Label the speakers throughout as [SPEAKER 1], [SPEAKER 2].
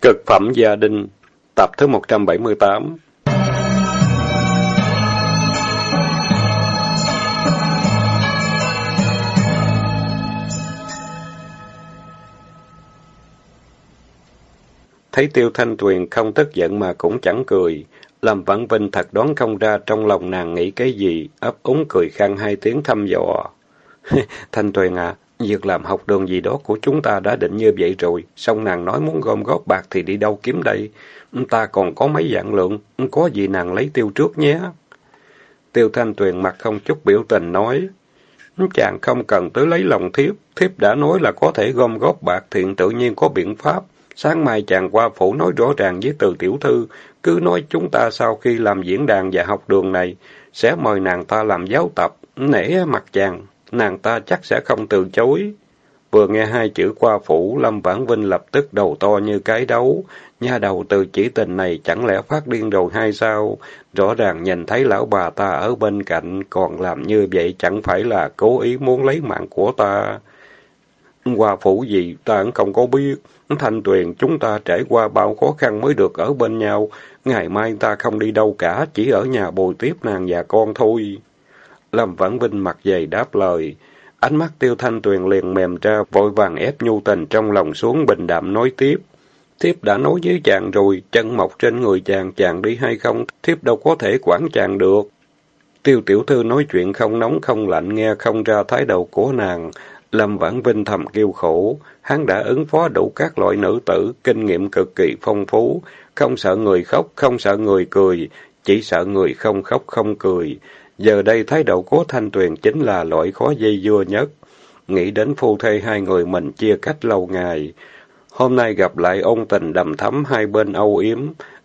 [SPEAKER 1] Cực phẩm gia đình, tập thứ 178 Thấy Tiêu Thanh Tuyền không tức giận mà cũng chẳng cười, làm Vãn Vinh thật đoán không ra trong lòng nàng nghĩ cái gì, ấp úng cười khăn hai tiếng thăm dò. Thanh Tuyền à, việc làm học đường gì đó của chúng ta đã định như vậy rồi, xong nàng nói muốn gom góp bạc thì đi đâu kiếm đây? Ta còn có mấy dạng lượng, có gì nàng lấy tiêu trước nhé. Tiêu Thanh Tuyền mặt không chút biểu tình nói, chàng không cần tới lấy lòng thiếp, thiếp đã nói là có thể gom góp bạc thiện tự nhiên có biện pháp. Sáng mai chàng qua phủ nói rõ ràng với từ tiểu thư, cứ nói chúng ta sau khi làm diễn đàn và học đường này, sẽ mời nàng ta làm giáo tập, nể mặt chàng, nàng ta chắc sẽ không từ chối. Vừa nghe hai chữ qua phủ, Lâm Vãn Vinh lập tức đầu to như cái đấu. Nha đầu từ chỉ tình này chẳng lẽ phát điên rồi hay sao? Rõ ràng nhìn thấy lão bà ta ở bên cạnh, còn làm như vậy chẳng phải là cố ý muốn lấy mạng của ta. Qua phủ gì ta cũng không có biết. Thanh Tuyền chúng ta trải qua bao khó khăn mới được ở bên nhau. Ngày mai ta không đi đâu cả, chỉ ở nhà bồi tiếp nàng và con thôi. Lâm Vãn Vinh mặt dày đáp lời. Ánh mắt tiêu thanh tuyền liền mềm ra, vội vàng ép nhu tình trong lòng xuống bình đạm nói tiếp. Thiếp đã nói với chàng rồi, chân mọc trên người chàng, chàng đi hay không, thiếp đâu có thể quản chàng được. Tiêu tiểu thư nói chuyện không nóng không lạnh nghe không ra thái độ của nàng. Lâm Vãn Vinh thầm kêu khổ, hắn đã ứng phó đủ các loại nữ tử, kinh nghiệm cực kỳ phong phú, không sợ người khóc, không sợ người cười, chỉ sợ người không khóc không cười. Giờ đây thái độ cố Thanh Tuyền chính là loại khó dây dưa nhất. Nghĩ đến phu thê hai người mình chia cách lâu ngày. Hôm nay gặp lại ông tình đầm thắm hai bên âu yếm.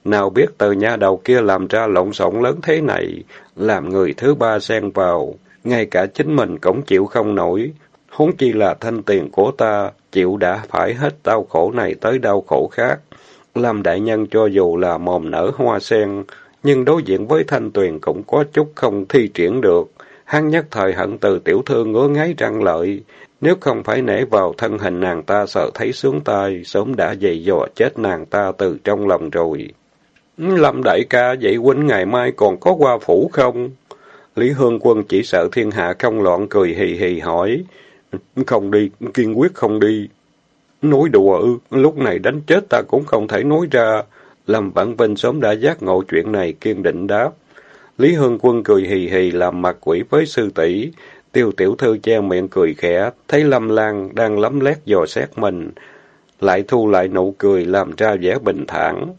[SPEAKER 1] Nào biết từ nhà đầu kia làm ra lộn xộn lớn thế này, làm người thứ ba xen vào. Ngay cả chính mình cũng chịu không nổi. Huống chi là thanh tiền của ta, chịu đã phải hết đau khổ này tới đau khổ khác. Làm đại nhân cho dù là mồm nở hoa sen, nhưng đối diện với Thanh Tuyền cũng có chút không thi triển được. Hắn nhất thời hận từ tiểu thư ngứa ngáy răng lợi. Nếu không phải nể vào thân hình nàng ta sợ thấy sướng tay sớm đã dày dò chết nàng ta từ trong lòng rồi. Lâm đại ca, vậy huynh ngày mai còn có qua phủ không? Lý Hương Quân chỉ sợ thiên hạ không loạn cười hì hì hỏi. Không đi, kiên quyết không đi. Nói đùa ư, lúc này đánh chết ta cũng không thể nói ra. Lâm Vãn Vinh sớm đã giác ngộ chuyện này, kiên định đáp. Lý Hương Quân cười hì hì làm mặt quỷ với sư tỷ Tiêu tiểu thư che miệng cười khẽ, thấy Lâm Lan đang lấm lét dò xét mình, lại thu lại nụ cười làm ra vẻ bình thản.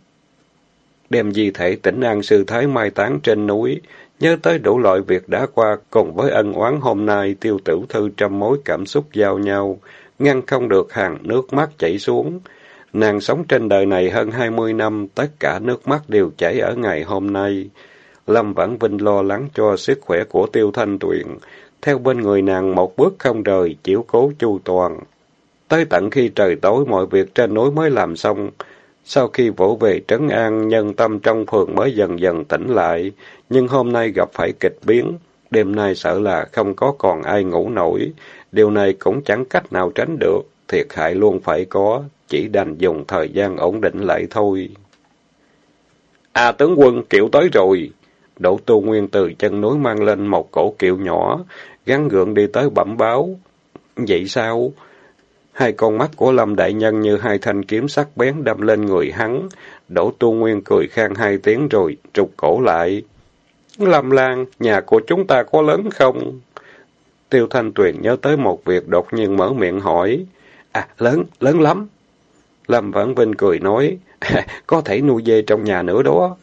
[SPEAKER 1] Đem di thể tỉnh an sư thái mai táng trên núi, nhớ tới đủ loại việc đã qua, cùng với ân oán hôm nay tiêu tiểu thư trăm mối cảm xúc giao nhau, ngăn không được hàng nước mắt chảy xuống. Nàng sống trên đời này hơn hai mươi năm, tất cả nước mắt đều chảy ở ngày hôm nay. Lâm Vãn Vinh lo lắng cho sức khỏe của Tiêu Thanh Tuyền, theo bên người nàng một bước không rời, chiếu cố chu toàn. Tới tận khi trời tối mọi việc trên núi mới làm xong, sau khi vỗ về trấn an, nhân tâm trong phường mới dần dần tỉnh lại, nhưng hôm nay gặp phải kịch biến, đêm nay sợ là không có còn ai ngủ nổi, điều này cũng chẳng cách nào tránh được, thiệt hại luôn phải có, chỉ đành dùng thời gian ổn định lại thôi. À tướng quân, kiệu tới rồi. Đỗ Tu Nguyên từ chân núi mang lên một cổ kiệu nhỏ, gắn gượng đi tới bẩm báo. Vậy sao? Hai con mắt của Lâm Đại Nhân như hai thanh kiếm sắc bén đâm lên người hắn. Đỗ Tu Nguyên cười khang hai tiếng rồi, trục cổ lại. Lâm Lan, nhà của chúng ta có lớn không? Tiêu Thanh Tuyền nhớ tới một việc đột nhiên mở miệng hỏi. À, lớn, lớn lắm. Lâm Vãn Vinh cười nói, có thể nuôi dê trong nhà nữa đó.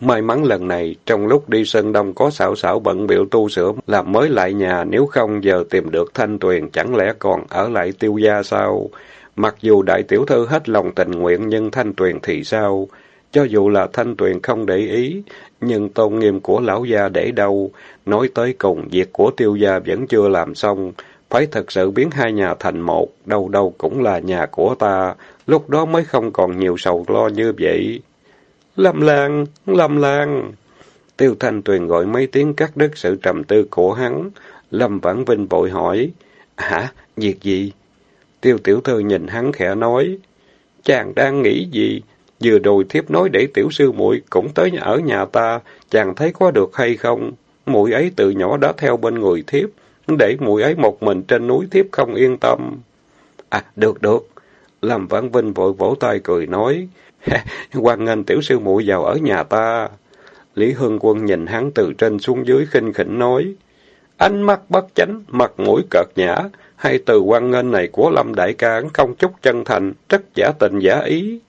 [SPEAKER 1] May mắn lần này, trong lúc đi sân Đông có xảo xảo bận biểu tu sửa làm mới lại nhà, nếu không giờ tìm được Thanh Tuyền chẳng lẽ còn ở lại tiêu gia sao? Mặc dù đại tiểu thư hết lòng tình nguyện nhưng Thanh Tuyền thì sao? Cho dù là Thanh Tuyền không để ý, nhưng tôn nghiêm của lão gia để đâu? Nói tới cùng, việc của tiêu gia vẫn chưa làm xong. Phải thật sự biến hai nhà thành một, đâu đâu cũng là nhà của ta, lúc đó mới không còn nhiều sầu lo như vậy. Lâm Lan, Lâm Lan. Tiêu Thanh Tuyền gọi mấy tiếng cắt đứt sự trầm tư của hắn. Lâm Vãn Vinh vội hỏi, hả, việc gì? Tiêu Tiểu Thư nhìn hắn khẽ nói, chàng đang nghĩ gì? Vừa rồi thiếp nói để tiểu sư muội cũng tới ở nhà ta, chàng thấy có được hay không? Muội ấy từ nhỏ đã theo bên người thiếp, để muội ấy một mình trên núi thiếp không yên tâm. À, được được. Lâm Vãn Vinh vội vỗ tay cười nói, Quan nghênh tiểu sư muội vào ở nhà ta. Lý Hương Quân nhìn hắn từ trên xuống dưới khinh khỉnh nói, ánh mắt bất chánh, mặt mũi cợt nhã, hay từ quan nghênh này của Lâm Đại ca không chút chân thành, rất giả tình giả ý.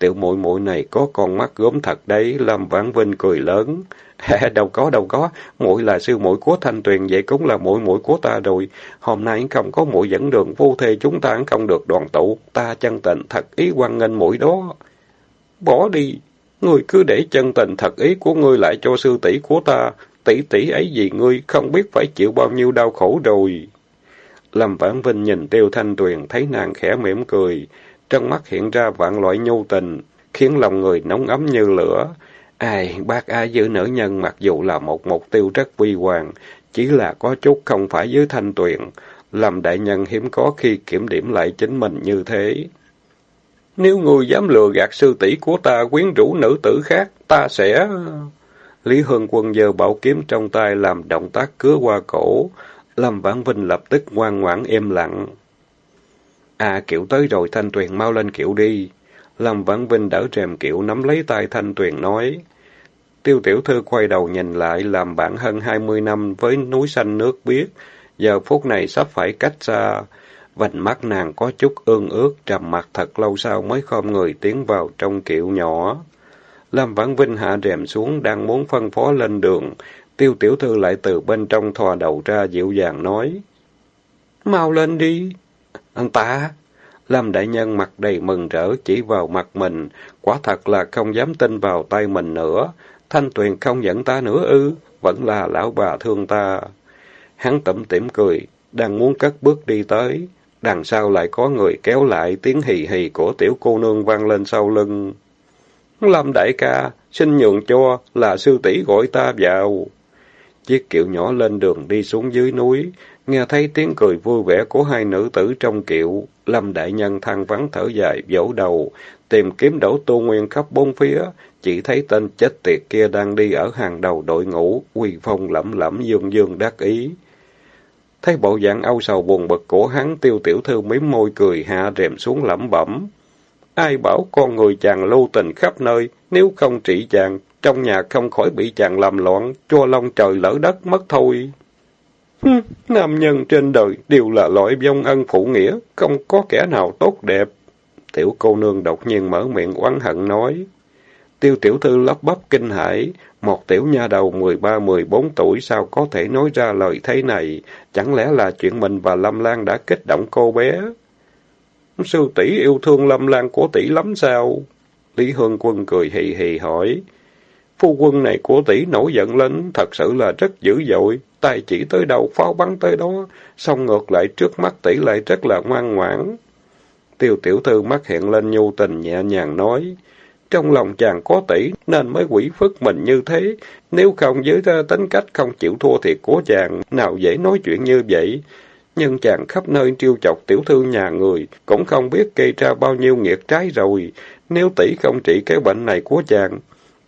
[SPEAKER 1] Tiểu muội muội này có con mắt gốm thật đấy, Lâm Vãn Vinh cười lớn. đâu có, đâu có, muội là sư muội của Thanh Tuyền, vậy cũng là muội muội của ta rồi. Hôm nay không có muội dẫn đường vô thê chúng ta không được đoàn tụ, ta chân tình thật ý quan nghênh muội đó. Bỏ đi, ngươi cứ để chân tình thật ý của ngươi lại cho sư tỷ của ta, tỷ tỷ ấy vì ngươi không biết phải chịu bao nhiêu đau khổ rồi. Lâm Vãn Vinh nhìn Tiêu Thanh Tuyền thấy nàng khẽ mỉm cười, trong mắt hiện ra vạn loại nhu tình, khiến lòng người nóng ấm như lửa. Ai, bác ai giữ nữ nhân mặc dù là một mục tiêu rất quy hoàng, chỉ là có chút không phải dưới thanh tuyền, làm đại nhân hiếm có khi kiểm điểm lại chính mình như thế. Nếu người dám lừa gạt sư tỷ của ta quyến rũ nữ tử khác, ta sẽ... Lý Hương Quân giơ bảo kiếm trong tay làm động tác cứa qua cổ. Lâm Vãn Vinh lập tức ngoan ngoãn im lặng. À, kiệu tới rồi, Thanh Tuyền mau lên kiệu đi. Lâm Vãn Vinh đỡ rèm kiệu nắm lấy tay Thanh Tuyền nói. Tiêu tiểu thư quay đầu nhìn lại làm bạn hơn hai mươi năm với núi xanh nước biếc. Giờ phút này sắp phải cách xa. Vành mắt nàng có chút ương ước, trầm mặt thật lâu sau mới khom người tiến vào trong kiệu nhỏ. Lâm Vãn Vinh hạ rèm xuống, đang muốn phân phó lên đường. Tiêu tiểu thư lại từ bên trong thò đầu ra dịu dàng nói. Mau lên đi. Anh ta... Lâm Đại Nhân mặt đầy mừng rỡ chỉ vào mặt mình, quả thật là không dám tin vào tay mình nữa. Thanh Tuyền không dẫn ta nữa ư, vẫn là lão bà thương ta. Hắn tẩm tỉm cười, đang muốn cất bước đi tới. Đằng sau lại có người kéo lại tiếng hì hì của tiểu cô nương vang lên sau lưng. Lâm đại ca, xin nhường cho, là sư tỷ gọi ta vào. Chiếc kiệu nhỏ lên đường đi xuống dưới núi, nghe thấy tiếng cười vui vẻ của hai nữ tử trong kiệu. Lâm đại nhân than vắng thở dài, vỗ đầu, tìm kiếm đổ tu nguyên khắp bốn phía, chỉ thấy tên chết tiệt kia đang đi ở hàng đầu đội ngũ, uy phong lẫm lẫm dương dương đắc ý. Thấy bộ dạng âu sầu buồn bực của hắn, tiêu tiểu thư mím môi cười hạ rèm xuống lẩm bẩm. Ai bảo con người chàng lưu tình khắp nơi, nếu không trị chàng, trong nhà không khỏi bị chàng làm loạn, cho long trời lỡ đất mất thôi. Nam nhân trên đời đều là loại vong ân phụ nghĩa, không có kẻ nào tốt đẹp. Tiểu cô nương đột nhiên mở miệng oán hận nói. Tiêu tiểu thư lắp bắp kinh hãi, một tiểu nha đầu mười ba mười bốn tuổi sao có thể nói ra lời thế này? Chẳng lẽ là chuyện mình và Lâm Lan đã kích động cô bé? Sư tỷ yêu thương Lâm Lan của tỷ lắm sao? Lý Hương Quân cười hì hì hỏi. Phu quân này của tỷ nổi giận lên, thật sự là rất dữ dội, tay chỉ tới đầu pháo bắn tới đó, xong ngược lại trước mắt tỷ lại rất là ngoan ngoãn. Tiêu tiểu thư mắt hiện lên nhu tình nhẹ nhàng nói, trong lòng chàng có tỷ nên mới quỷ phức mình như thế, nếu không với ờ, tính cách không chịu thua thiệt của chàng, nào dễ nói chuyện như vậy. Nhưng chàng khắp nơi trêu chọc tiểu thư nhà người, cũng không biết gây ra bao nhiêu nghiệt trái rồi. Nếu tỷ không trị cái bệnh này của chàng,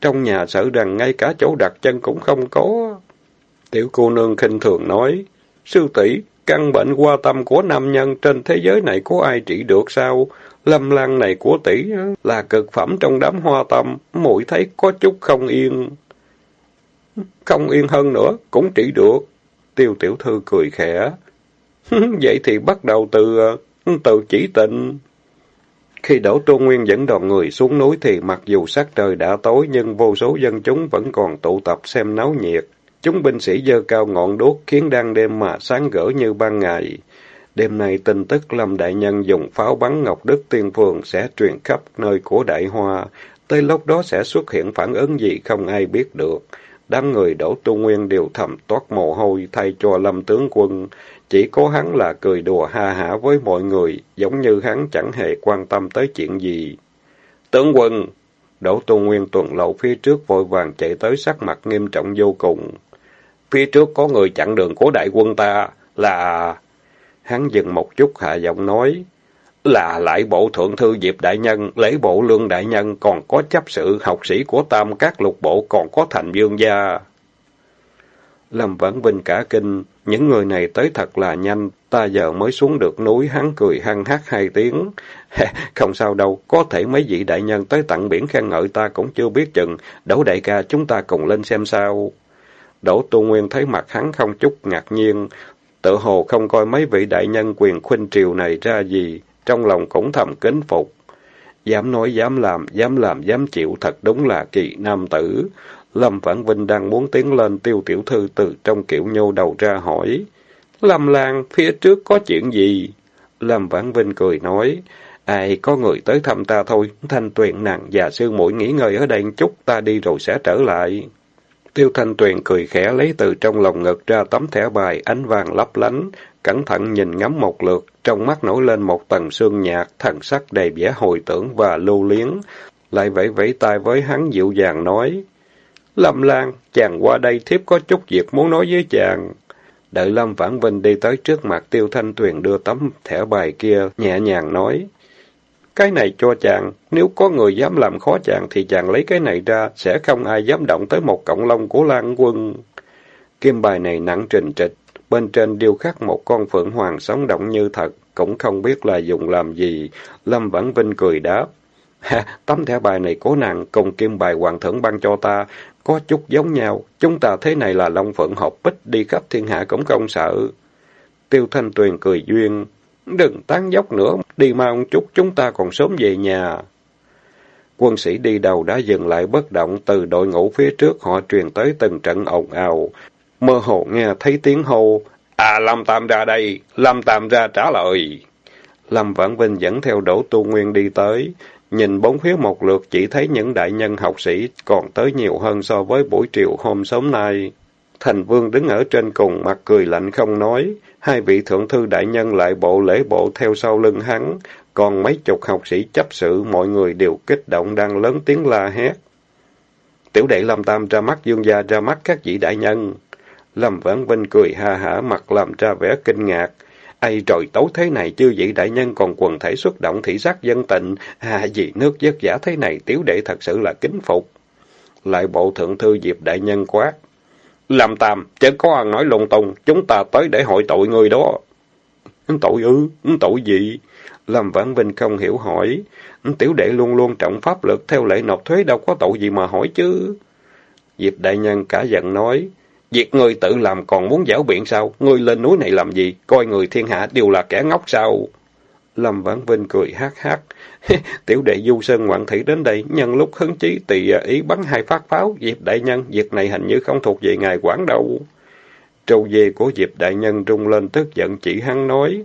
[SPEAKER 1] trong nhà sợ rằng ngay cả chỗ đặt chân cũng không có. Tiểu cô nương khinh thường nói, sư tỷ căn bệnh qua tâm của nam nhân trên thế giới này có ai trị được sao? Lâm lan này của tỷ là cực phẩm trong đám hoa tâm, muội thấy có chút không yên. Không yên hơn nữa, cũng trị được. Tiêu tiểu thư cười khẽ. Vậy thì bắt đầu từ ờ, từ chỉ tịnh. Khi Đỗ Trung Nguyên dẫn đoàn người xuống núi thì mặc dù sắc trời đã tối nhưng vô số dân chúng vẫn còn tụ tập xem náo nhiệt. Chúng binh sĩ dơ cao ngọn đuốc khiến đang đêm mà sáng gỡ như ban ngày. Đêm nay tin tức Lâm Đại Nhân dùng pháo bắn Ngọc Đức Tiên Phường sẽ truyền khắp nơi của Đại Hoa. Tới lúc đó sẽ xuất hiện phản ứng gì không ai biết được. Đám người đổ tu nguyên đều thầm toát mồ hôi thay cho Lâm tướng quân. Chỉ có hắn là cười đùa ha hả với mọi người, giống như hắn chẳng hề quan tâm tới chuyện gì. Tướng quân! Đỗ tu nguyên tuần lậu phía trước vội vàng chạy tới sắc mặt nghiêm trọng vô cùng. Phía trước có người chặn đường của đại quân ta, là... Hắn dừng một chút hạ giọng nói. Là lại bộ thượng thư Diệp Đại Nhân, lễ bộ lương đại nhân, còn có chấp sự học sĩ của tam các lục bộ, còn có thành dương gia. Lâm Vãn Vinh cả kinh, những người này tới thật là nhanh, ta giờ mới xuống được núi, hắn cười hăng hát hai tiếng. Không sao đâu, có thể mấy vị đại nhân tới tặng biển khen ngợi ta cũng chưa biết chừng, đổ đại ca chúng ta cùng lên xem sao. Đỗ Tu Nguyên thấy mặt hắn không chút ngạc nhiên, tự hồ không coi mấy vị đại nhân quyền khuynh triều này ra gì, trong lòng cũng thầm kính phục. Dám nói dám làm, dám làm dám chịu thật đúng là kỳ nam tử. Lâm Vãn Vinh đang muốn tiến lên tiêu tiểu thư từ trong kiểu nhô đầu ra hỏi. Lâm Lan, phía trước có chuyện gì? Lâm Vãn Vinh cười nói. Ai, có người tới thăm ta thôi. Thanh tuyền nàng và sư muội nghỉ ngơi ở đây chút, ta đi rồi sẽ trở lại. Tiêu Thanh Tuyền cười khẽ lấy từ trong lòng ngực ra tấm thẻ bài ánh vàng lấp lánh, cẩn thận nhìn ngắm một lượt, trong mắt nổi lên một tầng sương nhạt, thần sắc đầy vẻ hồi tưởng và lưu liếng, lại vẫy vẫy tay với hắn dịu dàng nói: "Lâm Lan, chàng qua đây thiếp có chút việc muốn nói với chàng." Đợi Lâm Vãn Vinh đi tới trước mặt Tiêu Thanh Tuyền đưa tấm thẻ bài kia, nhẹ nhàng nói: cái này cho chàng, nếu có người dám làm khó chàng thì chàng lấy cái này ra, sẽ không ai dám động tới một cộng lông của Lan Quân. Kim bài này nặng trình trịch, bên trên điêu khắc một con phượng hoàng sống động như thật, cũng không biết là dùng làm gì. Lâm Vãn Vinh cười đáp. Ha, tấm thẻ bài này của nàng cùng kim bài hoàng thượng ban cho ta, có chút giống nhau. Chúng ta thế này là Long Phượng hợp bích đi khắp thiên hạ cũng không sợ. Tiêu Thanh Tuyền cười duyên. Đừng tán dốc nữa, đi mau một chút, chúng ta còn sớm về nhà. Quân sĩ đi đầu đã dừng lại bất động, từ đội ngũ phía trước họ truyền tới từng trận ồn ào. Mơ hồ nghe thấy tiếng hô, À, Lâm Tam ra đây, Lâm Tam ra trả lời. Lâm Vãn Vinh dẫn theo Đỗ Tu Nguyên đi tới, nhìn bốn phía một lượt chỉ thấy những đại nhân học sĩ còn tới nhiều hơn so với buổi chiều hôm sớm nay. Thành Vương đứng ở trên cùng, mặt cười lạnh không nói, hai vị thượng thư đại nhân lại bộ lễ bộ theo sau lưng hắn, còn mấy chục học sĩ chấp sự mọi người đều kích động đang lớn tiếng la hét. Tiểu đệ Lâm Tam ra mắt dương gia ra mắt các vị đại nhân. Lâm Vãn Vinh cười ha hả mặt làm ra vẻ kinh ngạc. Ây trời tối thế này chưa vị đại nhân còn quần thể xuất động thị sát dân tịnh, à vì nước vất giả thế này tiểu đệ thật sự là kính phục. Lại bộ thượng thư Diệp đại nhân quá. Làm tàm, chớ có ăn nói lung tung, chúng ta tới để hội tội người đó. Tội ư? Tội gì? Lâm Vãn Vinh không hiểu hỏi. Tiểu đệ luôn luôn trọng pháp lực theo lệ nộp thuế đâu có tội gì mà hỏi chứ. Diệp đại nhân cả giận nói. Việc người tự làm còn muốn giảo biện sao? Ngươi lên núi này làm gì? Coi người thiên hạ đều là kẻ ngốc sao? Lâm Vãn Vinh cười hát hát. Tiểu đệ Du Sơn Ngoạn Thị đến đây, nhân lúc hứng chí tùy à, ý bắn hai phát pháo. Diệp Đại Nhân, việc này hình như không thuộc về ngài quản đâu. Trâu dê của Diệp Đại Nhân rung lên tức giận chỉ hắn nói.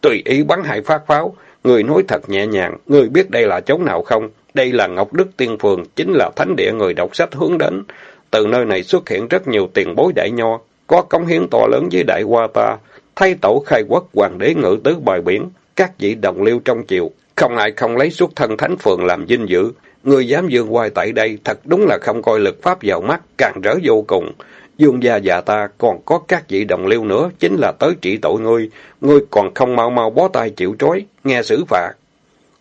[SPEAKER 1] Tùy ý bắn hai phát pháo. Người nói thật nhẹ nhàng, người biết đây là chỗ nào không? Đây là Ngọc Đức Tiên Phường, chính là thánh địa người đọc sách hướng đến. Từ nơi này xuất hiện rất nhiều tiền bối đại nho, có cống hiến to lớn với đại hoa ta. Thay tổ khai quốc hoàng đế ngự tứ bài biển, các vị đồng liêu trong triều, không ai không lấy xuất thân thánh phường làm dinh dự. Người dám dương hoài tại đây thật đúng là không coi lực pháp vào mắt, càng rỡ vô cùng. Dương gia già ta còn có các vị đồng liêu nữa, chính là tới trị tội ngươi. Ngươi còn không mau mau bó tay chịu trói, nghe xử phạt.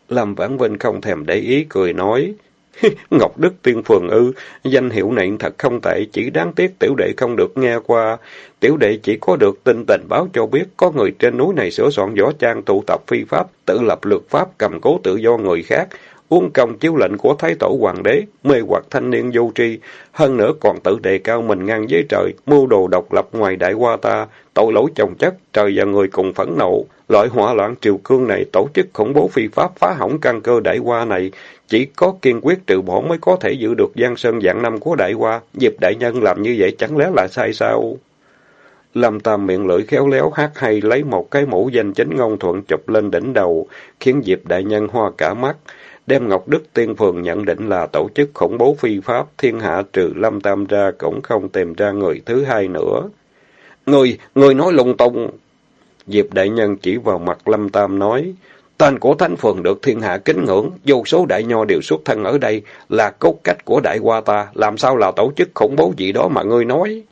[SPEAKER 1] Lâm Vãn Vinh không thèm để ý, cười nói. Ngọc Đức Tiên Phường ư, danh hiệu này thật không tệ, chỉ đáng tiếc tiểu đệ không được nghe qua. Tiểu đệ chỉ có được tin tình báo cho biết có người trên núi này sửa soạn võ trang tụ tập phi pháp, tự lập luật pháp, cầm cố tự do người khác, uống công chiếu lệnh của Thái Tổ Hoàng đế, mê hoặc thanh niên vô tri, hơn nữa còn tự đề cao mình ngang với trời, mưu đồ độc lập ngoài đại qua ta, tội lỗi chồng chất, trời và người cùng phẫn nộ. Loại hỏa loạn triều cương này tổ chức khủng bố phi pháp phá hỏng căn cơ đại hoa này, chỉ có kiên quyết trừ bỏ mới có thể giữ được giang sơn dạng năm của đại hoa. Dịp đại nhân làm như vậy chẳng lẽ là sai sao? Lâm Tam miệng lưỡi khéo léo hát hay lấy một cái mũ danh chính ngôn thuận chụp lên đỉnh đầu, khiến Diệp đại nhân hoa cả mắt. Đem Ngọc Đức Tiên Phường nhận định là tổ chức khủng bố phi pháp, thiên hạ trừ Lâm Tam ra cũng không tìm ra người thứ hai nữa. Người, người nói lung tung. Diệp đại nhân chỉ vào mặt Lâm Tam nói, tên của Thánh Phường được thiên hạ kính ngưỡng, vô số đại nho đều xuất thân ở đây, là cốt cách của đại hoa ta, làm sao là tổ chức khủng bố gì đó mà ngươi nói?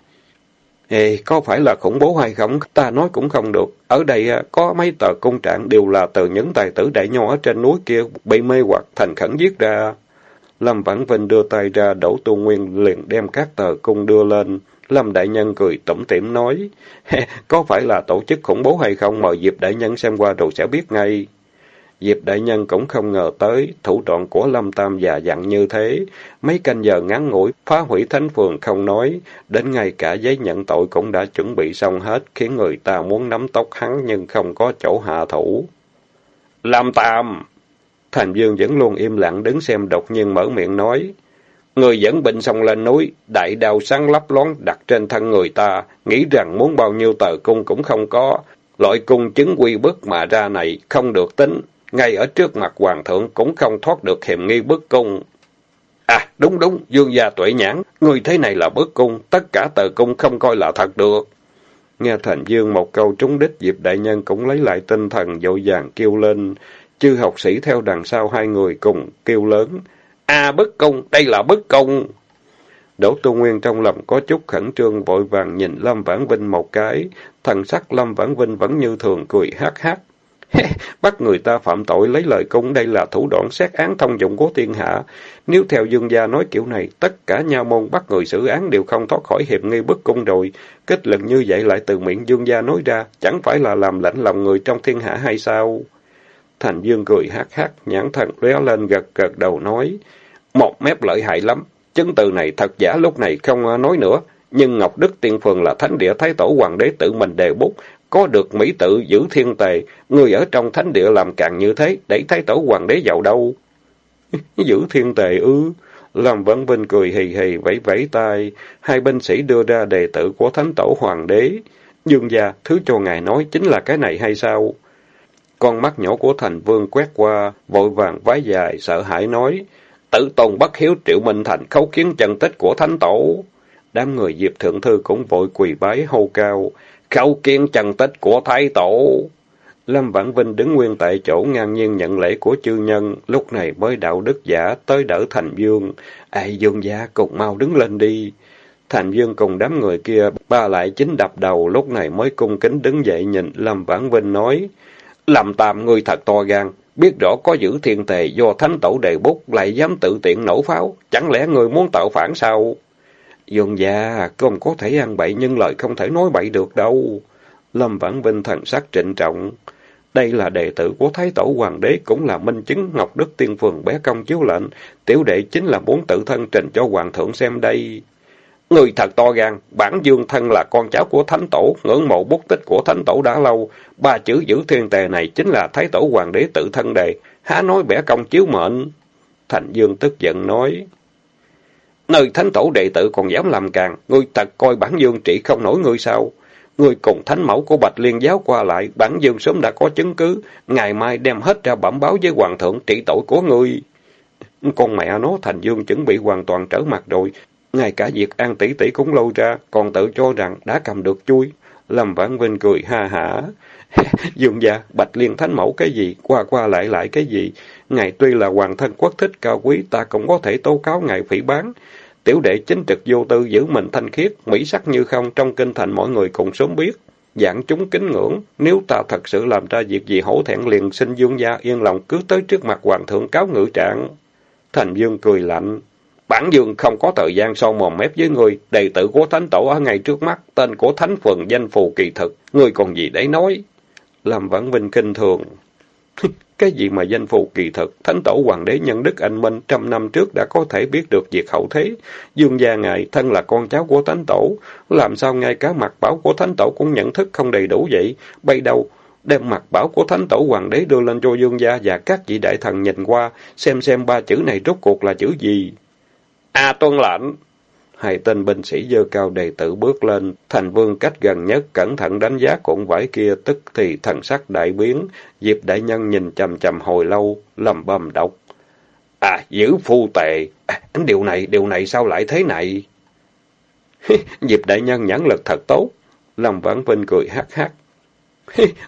[SPEAKER 1] Ê, có phải là khủng bố hay không? Ta nói cũng không được. Ở đây à, có mấy tờ công trạng đều là từ những tài tử đại nho ở trên núi kia bị mê hoặc thành khẩn giết ra. Lâm Vãn Vinh đưa tay ra, Đỗ Tu Nguyên liền đem các tờ cung đưa lên. Lâm Đại Nhân cười tủm tỉm nói, có phải là tổ chức khủng bố hay không, mời Diệp Đại Nhân xem qua rồi sẽ biết ngay. Diệp Đại Nhân cũng không ngờ tới, thủ đoạn của Lâm Tam già dặn như thế. Mấy canh giờ ngắn ngủi, phá hủy thánh phường không nói, đến ngay cả giấy nhận tội cũng đã chuẩn bị xong hết, khiến người ta muốn nắm tóc hắn nhưng không có chỗ hạ thủ. Lâm Tam! Thành Dương vẫn luôn im lặng đứng xem đột nhiên mở miệng nói. Người dẫn binh xong lên núi, đại đao sáng lấp lón đặt trên thân người ta, nghĩ rằng muốn bao nhiêu tờ cung cũng không có. Loại cung chứng quy bức mà ra này không được tính, ngay ở trước mặt hoàng thượng cũng không thoát được hiểm nghi bức cung. À, đúng đúng, dương gia tuệ nhãn, người thế này là bức cung, tất cả tờ cung không coi là thật được. Nghe Thành Dương một câu trúng đích, Diệp Đại Nhân cũng lấy lại tinh thần dội vàng kêu lên. Chư học sĩ theo đằng sau hai người cùng kêu lớn a bất công, đây là bất công. Đỗ Tu Nguyên trong lòng có chút khẩn trương vội vàng nhìn Lâm Vãn Vinh một cái. Thần sắc Lâm Vãn Vinh vẫn như thường cười hát hát. Bắt người ta phạm tội lấy lời cung đây là thủ đoạn xét án thông dụng của thiên hạ. Nếu theo dương gia nói kiểu này, tất cả nha môn bắt người xử án đều không thoát khỏi hiệp nghi bất cung rồi. Kết luận như vậy lại từ miệng dương gia nói ra, chẳng phải là làm lạnh lòng người trong thiên hạ hay sao? Thành Dương cười hát hát, nhãn thần lóe lên gật gật đầu nói. Một mép lợi hại lắm, chứng từ này thật giả lúc này không nói nữa. Nhưng Ngọc Đức Tiên Phường là thánh địa Thái Tổ Hoàng đế tự mình đề bút, có được mỹ tự giữ thiên tề, người ở trong thánh địa làm càng như thế, để Thái Tổ Hoàng đế giàu đâu. giữ thiên tề ư? Lâm Văn Vinh cười hì hì vẫy vẫy tay, hai binh sĩ đưa ra đề tự của Thánh Tổ Hoàng đế. Dương gia, thứ cho ngài nói chính là cái này hay sao? Con mắt nhỏ của thành vương quét qua, vội vàng vái dài, sợ hãi nói, tự tôn bất hiếu triệu minh thành khấu kiến chân tích của thánh tổ. Đám người Diệp Thượng Thư cũng vội quỳ bái hô cao, khấu kiến chân tích của thái tổ. Lâm Vãn Vinh đứng nguyên tại chỗ ngang nhiên nhận lễ của chư nhân, lúc này mới đạo đức giả tới đỡ Thành Dương. Ai Dương gia cùng mau đứng lên đi. Thành Dương cùng đám người kia ba lại chính đập đầu, lúc này mới cung kính đứng dậy nhìn Lâm Vãn Vinh nói, làm tạm người thật to gan, biết rõ có giữ thiên tề do thánh tổ đề bút, lại dám tự tiện nổ pháo, chẳng lẽ người muốn tạo phản sao? Dương gia, không có thể ăn bậy nhưng lời không thể nói bậy được đâu. Lâm Vãn Vinh thần sắc trịnh trọng. Đây là đệ tử của Thái Tổ Hoàng đế, cũng là minh chứng Ngọc Đức Tiên Phường bé công chiếu lệnh. Tiểu đệ chính là muốn tự thân trình cho Hoàng thượng xem đây. Người thật to gan, bản dương thân là con cháu của Thánh Tổ, ngưỡng mộ bút tích của Thánh Tổ đã lâu. Ba chữ giữ thiên tề này chính là Thái Tổ Hoàng đế tự thân đề, há nói bẻ công chiếu mệnh. Thành Dương tức giận nói, Nơi Thánh Tổ đệ tử còn dám làm càng, ngươi thật coi bản dương trị không nổi ngươi sao? Ngươi cùng thánh mẫu của Bạch Liên giáo qua lại, bản dương sớm đã có chứng cứ, ngày mai đem hết ra bẩm báo với hoàng thượng trị tội của ngươi. Con mẹ nó Thành Dương chuẩn bị hoàn toàn trở mặt rồi, ngay cả việc An tỷ tỷ cũng lâu ra, còn tự cho rằng đã cầm được chui. Lâm Vãn Vinh cười ha hả. Dương gia, Bạch Liên Thánh Mẫu cái gì, qua qua lại lại cái gì. Ngài tuy là hoàng thân quốc thích cao quý, ta cũng có thể tố cáo ngài phỉ bán. Tiểu đệ chính trực vô tư giữ mình thanh khiết, mỹ sắc như không, trong kinh thành mọi người cùng sớm biết. Dạng chúng kính ngưỡng, nếu ta thật sự làm ra việc gì hổ thẹn liền xin dương gia yên lòng cứ tới trước mặt hoàng thượng cáo ngự trạng. Thành Dương cười lạnh, Bản dương không có thời gian so mồm mép với người, đệ tử của thánh tổ ở ngay trước mắt, tên của thánh phường danh phù kỳ thực, người còn gì để nói? Làm vãn vinh kinh thường. cái gì mà danh phù kỳ thực, thánh tổ hoàng đế nhân đức anh minh trăm năm trước đã có thể biết được việc hậu thế. Dương gia ngài thân là con cháu của thánh tổ, làm sao ngay cả mặt bảo của thánh tổ cũng nhận thức không đầy đủ vậy? Bay đâu? đem mặt bảo của thánh tổ hoàng đế đưa lên cho dương gia và các vị đại thần nhìn qua, xem xem ba chữ này rốt cuộc là chữ gì. A tuân lệnh. Hai tên binh sĩ dơ cao đầy tử bước lên, thành vương cách gần nhất cẩn thận đánh giá cuộn vải kia, tức thì thần sắc đại biến, Diệp đại nhân nhìn chầm chầm hồi lâu, lầm bầm độc. À, giữ phu tệ, à, điều này, điều này sao lại thế này? Diệp đại nhân nhãn lực thật tốt, Lâm Vãn Vinh cười hát hát.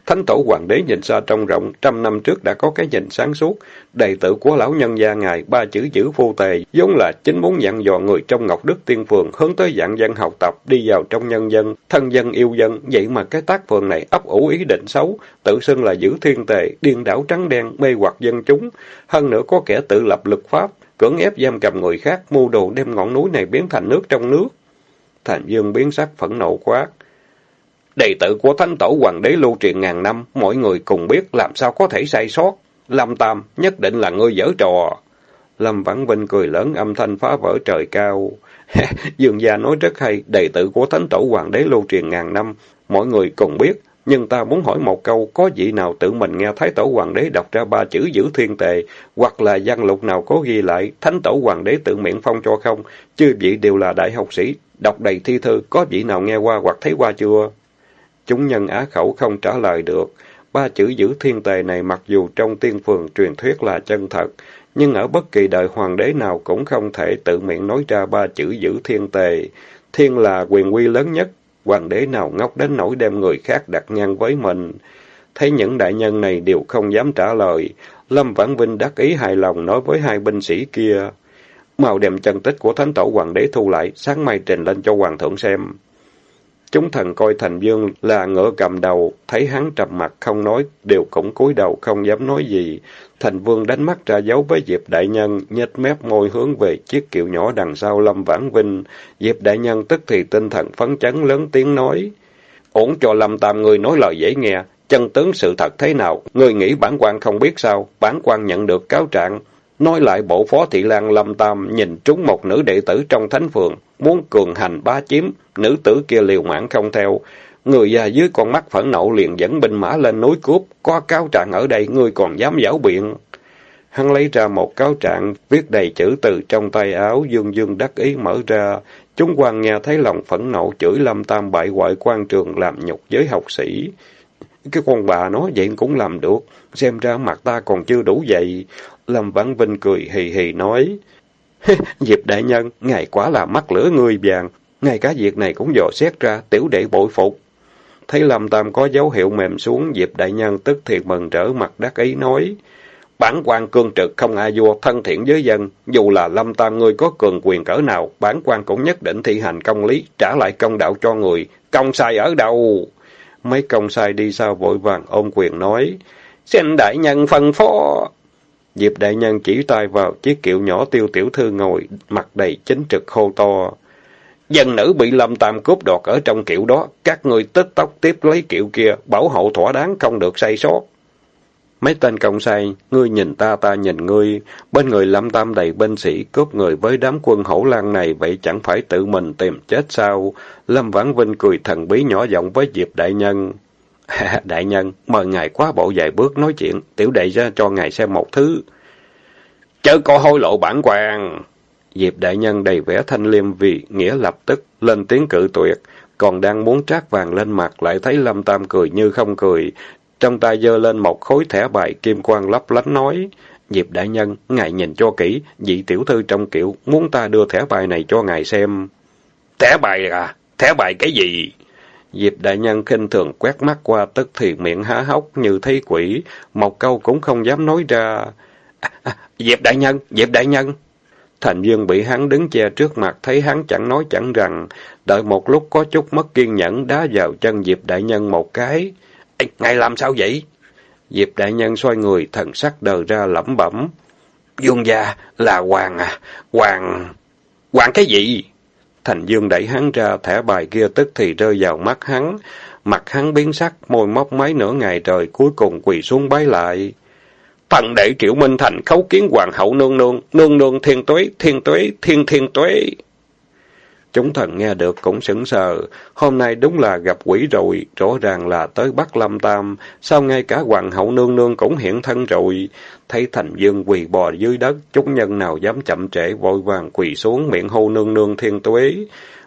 [SPEAKER 1] Thánh tổ hoàng đế nhìn xa trông rộng, trăm năm trước đã có cái nhìn sáng suốt. Đầy tự của lão nhân gia ngài, ba chữ chữ phu tề, vốn là chính muốn dặn dò người trong Ngọc Đức Tiên Phường hướng tới dạng dân học tập, đi vào trong nhân dân, thân dân yêu dân. Vậy mà cái tác phường này ấp ủ ý định xấu, tự xưng là giữ thiên tề, điên đảo trắng đen, mê hoặc dân chúng. Hơn nữa có kẻ tự lập lực pháp, cưỡng ép giam cầm người khác, mưu đồ đem ngọn núi này biến thành nước trong nước. Thành Dương biến sắc phẫn nộ quát. Đệ tử của Thánh Tổ Hoàng đế lưu truyền ngàn năm, mọi người cùng biết làm sao có thể sai sót. Lâm Tam, nhất định là ngươi dở trò. Lâm Vãn Vinh cười lớn âm thanh phá vỡ trời cao. Dương gia nói rất hay, đệ tử của Thánh Tổ Hoàng đế lưu truyền ngàn năm, mọi người cùng biết. Nhưng ta muốn hỏi một câu, có vị nào tự mình nghe Thái Tổ Hoàng đế đọc ra ba chữ giữ thiên tề, hoặc là văn lục nào có ghi lại, Thánh Tổ Hoàng đế tự miệng phong cho không? Chưa vị đều là đại học sĩ, đọc đầy thi thư, có vị nào nghe qua hoặc thấy qua chưa? Chúng nhân á khẩu không trả lời được. Ba chữ giữ thiên tề này mặc dù trong tiên phường truyền thuyết là chân thật, nhưng ở bất kỳ đời hoàng đế nào cũng không thể tự miệng nói ra ba chữ giữ thiên tề. Thiên là quyền quy lớn nhất, hoàng đế nào ngốc đến nỗi đem người khác đặt ngang với mình. Thấy những đại nhân này đều không dám trả lời, Lâm Vãn Vinh đắc ý hài lòng nói với hai binh sĩ kia. màu đem chân tích của thánh tổ hoàng đế thu lại, sáng mai trình lên cho hoàng thượng xem. Chúng thần coi Thành Dương là ngựa cầm đầu, thấy hắn trầm mặt không nói, đều cũng cúi đầu không dám nói gì. Thành Vương đánh mắt ra dấu với Diệp Đại Nhân, nhếch mép môi hướng về chiếc kiệu nhỏ đằng sau Lâm Vãn Vinh. Diệp Đại Nhân tức thì tinh thần phấn chấn lớn tiếng nói. Ổn cho Lâm Tam người nói lời dễ nghe, chân tướng sự thật thế nào, người nghĩ bản quan không biết sao, bản quan nhận được cáo trạng. Nói lại bộ phó thị lang Lâm Tam nhìn trúng một nữ đệ tử trong thánh phường, muốn cường hành bá chiếm, nữ tử kia liều mạng không theo. Người già dưới con mắt phẫn nộ liền dẫn binh mã lên núi cướp, có cáo trạng ở đây, ngươi còn dám giảo biện. Hắn lấy ra một cáo trạng, viết đầy chữ từ trong tay áo, dương dương đắc ý mở ra. Chúng quan nghe thấy lòng phẫn nộ chửi Lâm Tam bại hoại quan trường làm nhục giới học sĩ. Cái con bà nói vậy cũng làm được, xem ra mặt ta còn chưa đủ vậy. Lâm Vãn Vinh cười hì hì nói. Diệp đại nhân, ngài quá là mắt lửa người vàng, ngay cả việc này cũng dò xét ra, tiểu đệ bội phục. Thấy Lâm Tam có dấu hiệu mềm xuống, Diệp đại nhân tức thiệt mừng trở mặt đắc ý nói. Bản quan cương trực không ai vua, thân thiện với dân, dù là Lâm Tam ngươi có cường quyền cỡ nào, bản quan cũng nhất định thi hành công lý, trả lại công đạo cho người. Công sai ở đâu? Mấy công sai đi sao vội vàng ôm quyền nói. Xin đại nhân phân phó. Diệp đại nhân chỉ tay vào chiếc kiệu nhỏ tiêu tiểu thư ngồi, mặt đầy chính trực khô to. Dân nữ bị lâm tam cướp đoạt ở trong kiệu đó, các ngươi tức tốc tiếp lấy kiệu kia, bảo hộ thỏa đáng không được say sót. Mấy tên công sai, ngươi nhìn ta ta nhìn ngươi, bên người lâm tam đầy binh sĩ cướp người với đám quân hổ lan này vậy chẳng phải tự mình tìm chết sao? Lâm Vãn Vinh cười thần bí nhỏ giọng với Diệp đại nhân. đại nhân, mời ngài quá bộ vài bước nói chuyện, tiểu đệ ra cho ngài xem một thứ. Chớ có hôi lộ bản quan. Diệp đại nhân đầy vẻ thanh liêm vì nghĩa lập tức lên tiếng cự tuyệt, còn đang muốn trát vàng lên mặt lại thấy Lâm Tam cười như không cười, trong tay giơ lên một khối thẻ bài kim quang lấp lánh nói: "Diệp đại nhân, ngài nhìn cho kỹ, vị tiểu thư trong kiệu muốn ta đưa thẻ bài này cho ngài xem." "Thẻ bài à? Thẻ bài cái gì?" Diệp đại nhân khinh thường quét mắt qua tức thì miệng há hốc như thấy quỷ, một câu cũng không dám nói ra. À, à, Diệp đại nhân, Diệp đại nhân. Thành Dương bị hắn đứng che trước mặt, thấy hắn chẳng nói chẳng rằng, đợi một lúc có chút mất kiên nhẫn đá vào chân Diệp đại nhân một cái. Ê, ngài làm sao vậy? Diệp đại nhân xoay người, thần sắc đờ ra lẩm bẩm. Dương gia là hoàng à, hoàng... Hoàng cái gì? Thành Dương đẩy hắn ra, thẻ bài kia tức thì rơi vào mắt hắn. Mặt hắn biến sắc, môi móc mấy nửa ngày trời, cuối cùng quỳ xuống bái lại. Thần đệ Triệu Minh Thành khấu kiến hoàng hậu nương nương, nương nương thiên tuế, thiên tuế, thiên thiên tuế. Chúng thần nghe được cũng sững sờ, hôm nay đúng là gặp quỷ rồi, rõ ràng là tới Bắc Lâm Tam, sao ngay cả hoàng hậu nương nương cũng hiện thân rồi. Thấy thành dương quỳ bò dưới đất, chúng nhân nào dám chậm trễ vội vàng quỳ xuống miệng hô nương nương thiên tuế.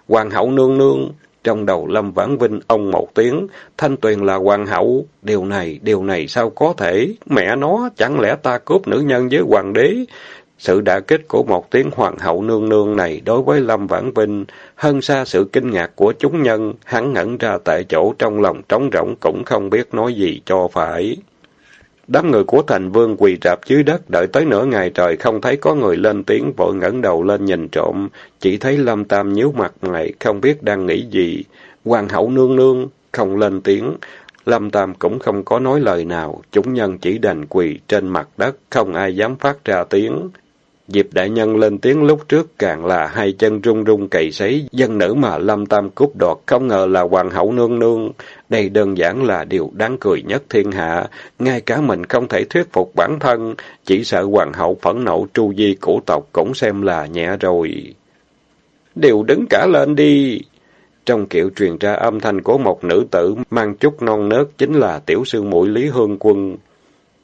[SPEAKER 1] Hoàng hậu nương nương, trong đầu Lâm Vãn Vinh ông một tiếng, Thanh Tuyền là hoàng hậu, điều này, điều này sao có thể, mẹ nó, chẳng lẽ ta cướp nữ nhân với hoàng đế? Sự đả kích của một tiếng hoàng hậu nương nương này đối với Lâm Vãn Vinh hơn xa sự kinh ngạc của chúng nhân, hắn ngẩn ra tại chỗ trong lòng trống rỗng cũng không biết nói gì cho phải. Đám người của thành vương quỳ rạp dưới đất đợi tới nửa ngày trời không thấy có người lên tiếng vội ngẩng đầu lên nhìn trộm, chỉ thấy Lâm Tam nhíu mặt mày không biết đang nghĩ gì. Hoàng hậu nương nương không lên tiếng, Lâm Tam cũng không có nói lời nào, chúng nhân chỉ đành quỳ trên mặt đất, không ai dám phát ra tiếng. Diệp đại nhân lên tiếng lúc trước càng là hai chân run run cày sấy, dân nữ mà Lâm Tam cúp đoạt không ngờ là hoàng hậu nương nương. Đây đơn giản là điều đáng cười nhất thiên hạ, ngay cả mình không thể thuyết phục bản thân, chỉ sợ hoàng hậu phẫn nộ tru di cổ tộc cũng xem là nhẹ rồi. Đều đứng cả lên đi! Trong kiệu truyền ra âm thanh của một nữ tử mang chút non nớt chính là tiểu sư muội Lý Hương Quân.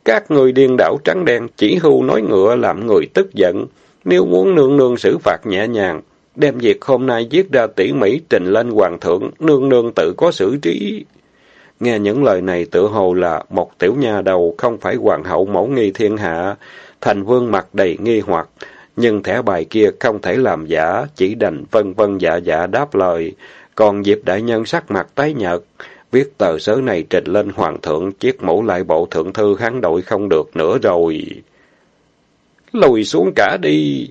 [SPEAKER 1] Các người điên đảo trắng đen chỉ hưu nói ngựa làm người tức giận. Nếu muốn nương nương xử phạt nhẹ nhàng, đem việc hôm nay viết ra tỉ mỉ trình lên hoàng thượng, nương nương tự có xử trí. Nghe những lời này tự hồ là một tiểu nha đầu, không phải hoàng hậu mẫu nghi thiên hạ. Thành vương mặt đầy nghi hoặc, nhưng thẻ bài kia không thể làm giả, chỉ đành vân vân dạ dạ đáp lời. Còn Diệp Đại Nhân sắc mặt tái nhợt, viết tờ sớ này trình lên hoàng thượng, chiếc mũ lại bộ thượng thư hắn đội không được nữa rồi. Lùi xuống cả đi!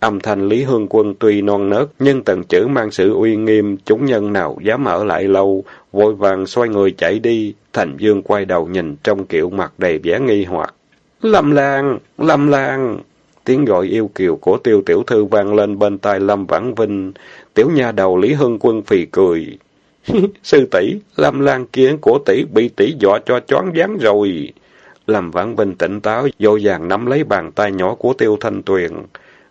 [SPEAKER 1] Âm thanh Lý Hương Quân tuy non nớt, nhưng từng chữ mang sự uy nghiêm, chúng nhân nào dám ở lại lâu, vội vàng xoay người chạy đi. Thành Dương quay đầu nhìn trong kiểu mặt đầy vẻ nghi hoặc. Lâm Lan! Lâm Lan! Tiếng gọi yêu kiều của tiêu tiểu thư vang lên bên tai Lâm Vãn Vinh. Tiểu nha đầu Lý hương Quân phì cười. Sư tỷ Lâm Lan kia của tỷ bị tỷ dọa cho choáng váng rồi. Lâm Vãn Vinh tỉnh táo, vô vàng nắm lấy bàn tay nhỏ của Tiêu Thanh Tuyền.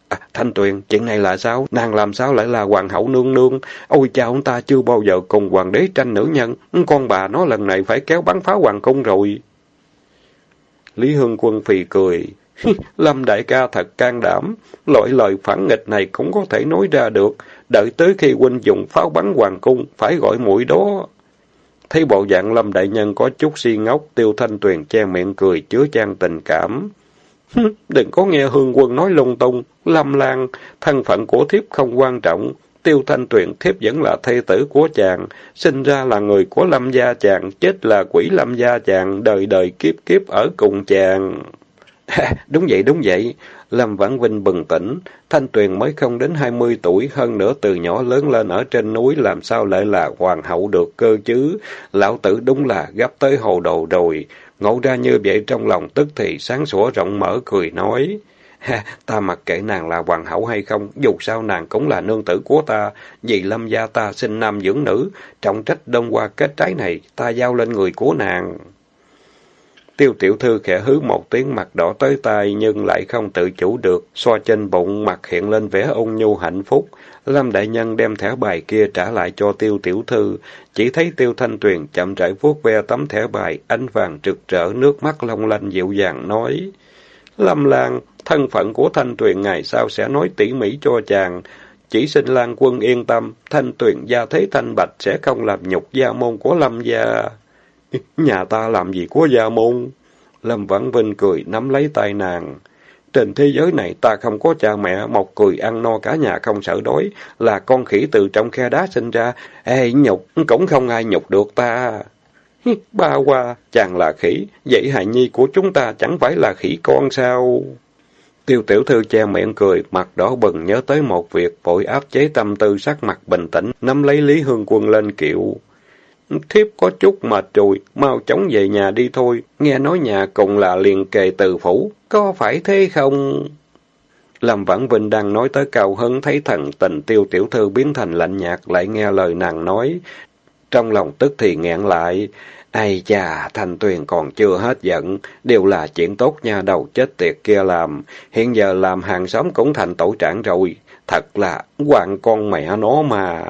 [SPEAKER 1] À, Thanh Tuyền, chuyện này là sao? Nàng làm sao lại là hoàng hậu nương nương? Ôi cha, ông ta chưa bao giờ cùng hoàng đế tranh nữ nhân. Con bà nó lần này phải kéo bắn phá hoàng cung rồi. Lý Hương Quân phì cười. Lâm đại ca thật can đảm. Loại lời phản nghịch này cũng có thể nói ra được. Đợi tới khi huynh dùng pháo bắn hoàng cung, phải gọi mũi đó. Thấy bộ dạng Lâm Đại Nhân có chút si ngốc, Tiêu Thanh Tuyền che miệng cười, chứa chan tình cảm. Đừng có nghe Hương Quân nói lung tung, Lâm Lan, thân phận của thiếp không quan trọng. Tiêu Thanh Tuyền thiếp vẫn là thê tử của chàng, sinh ra là người của Lâm gia chàng, chết là quỷ Lâm gia chàng, đời đời kiếp kiếp ở cùng chàng. đúng vậy, đúng vậy. Lâm Vãn Vinh bừng tỉnh, Thanh Tuyền mới không đến hai mươi tuổi, hơn nữa từ nhỏ lớn lên ở trên núi làm sao lại là hoàng hậu được cơ chứ. Lão tử đúng là gấp tới hồ đồ rồi. Ngộ ra như vậy trong lòng tức thì sáng sủa rộng mở cười nói. Ha, ta mặc kệ nàng là hoàng hậu hay không, dù sao nàng cũng là nương tử của ta, vì lâm gia ta sinh nam dưỡng nữ, trọng trách đông qua kết trái này, ta giao lên người của nàng. Tiêu tiểu thư khẽ hứ một tiếng mặt đỏ tới tai nhưng lại không tự chủ được, xoa trên bụng mặt hiện lên vẻ ôn nhu hạnh phúc. Lâm đại nhân đem thẻ bài kia trả lại cho tiêu tiểu thư, chỉ thấy tiêu thanh tuyền chậm rãi vuốt ve tấm thẻ bài, ánh vàng trực rỡ, nước mắt long lanh dịu dàng nói. Lâm Lan, thân phận của thanh tuyền ngày sau sẽ nói tỉ mỉ cho chàng. Chỉ xin Lan quân yên tâm, thanh tuyền gia thế thanh bạch sẽ không làm nhục gia môn của Lâm gia. Nhà ta làm gì có gia môn? Lâm Vãn Vinh cười nắm lấy tay nàng. Trên thế giới này ta không có cha mẹ, một cười ăn no cả nhà không sợ đói, là con khỉ từ trong khe đá sinh ra. Ê, nhục, cũng không ai nhục được ta. Ba qua, chàng là khỉ, vậy hài nhi của chúng ta chẳng phải là khỉ con sao? Tiêu tiểu thư che miệng cười, mặt đỏ bừng nhớ tới một việc, vội áp chế tâm tư sắc mặt bình tĩnh, nắm lấy Lý Hương Quân lên kiệu. Thiếp có chút mệt rồi, mau chóng về nhà đi thôi. Nghe nói nhà cùng là liền kề từ phủ, có phải thế không? Lâm Vãn Vinh đang nói tới cao hứng thấy thần tình tiêu tiểu thư biến thành lạnh nhạt lại nghe lời nàng nói. Trong lòng tức thì nghẹn lại. Ây chà, Thanh Tuyền còn chưa hết giận, đều là chuyện tốt nha đầu chết tiệt kia làm. Hiện giờ làm hàng xóm cũng thành tổ trạng rồi. Thật là quan con mẹ nó mà.